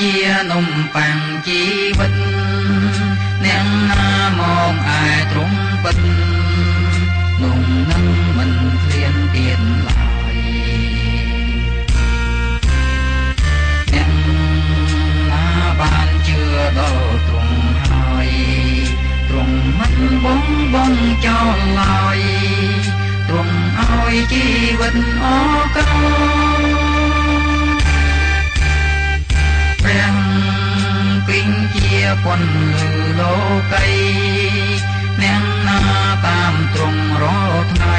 ជានំប៉័ងជីវិតអ្នកណាមកឯត្រង់ពិតនំនឹងមិនឃ្លានទៀតឡើយអ្នកណាបានជឿដល់ទ្រង់ហើយទ្រង់មិនបងបងចោលឡើយ ពន្លឺលោកីអ្នកណាតាមត្រង់រាល់ថ្ងៃ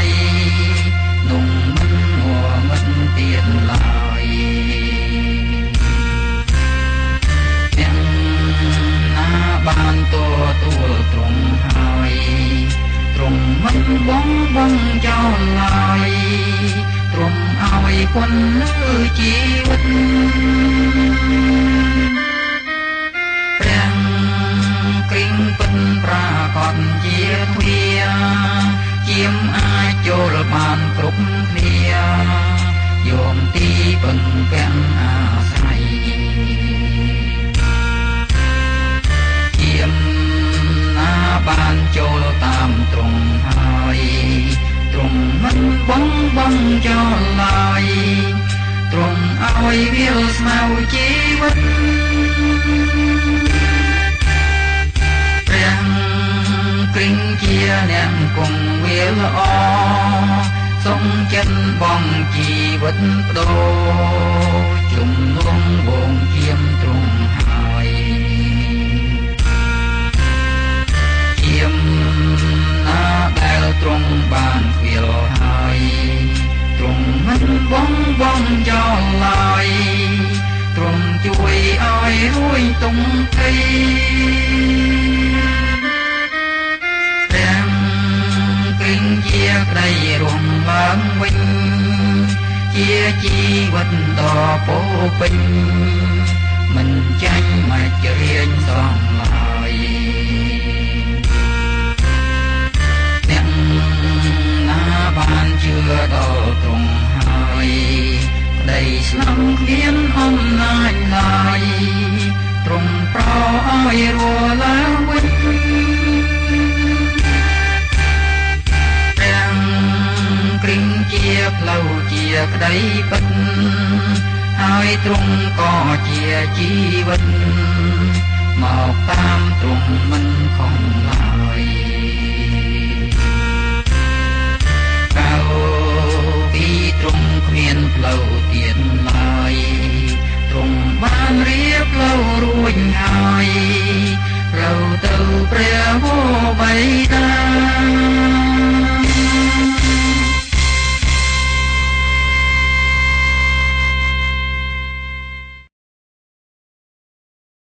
នោះមិនមួមិនទៀតឡើយអ្នកណាបានទទួលត្រង់ហើយត្រង់មិនបងបងចោលឡើយទ្រង់ឲ្យពន្លឺជីវិត អាចចូលបានគ្រប់គ្នាយោមទីពឹងពាំងអាស្រ័យជាមណាបានចូលតាមត្រង់ហើយទ្រង់មិនបងបងចោលឡើយទ្រង់ឲ្យវាលស្មៅជីវិត អ្នកគង់វាល្អសុំចិត្តបងជីវិតបដូរជំនុំវងជាមទ្រង់ហើយជាមណាដែលទ្រង់បានខ្វៀលហើយទ្រង់មិនបងបងចោលឡើយទ្រង់ជួយឲ្យរួយទុំភ័យ ជាក្តីរួមឡើងវិញជាជីវិតដ៏ពោពេញមិនចាញ់មកជារៀងសងឡើយ ផ្លូវជាក្តីពិតហើយទ្រង់ក៏ជាជីវិតមកតាមទ្រង់មិនខំឡើយកៅពីទ្រង់គ្មានផ្លូវទៀតឡើយទ្រង់បានរៀបផ្លូវរួចហើយផ្លូវទៅព្រះវរបិតា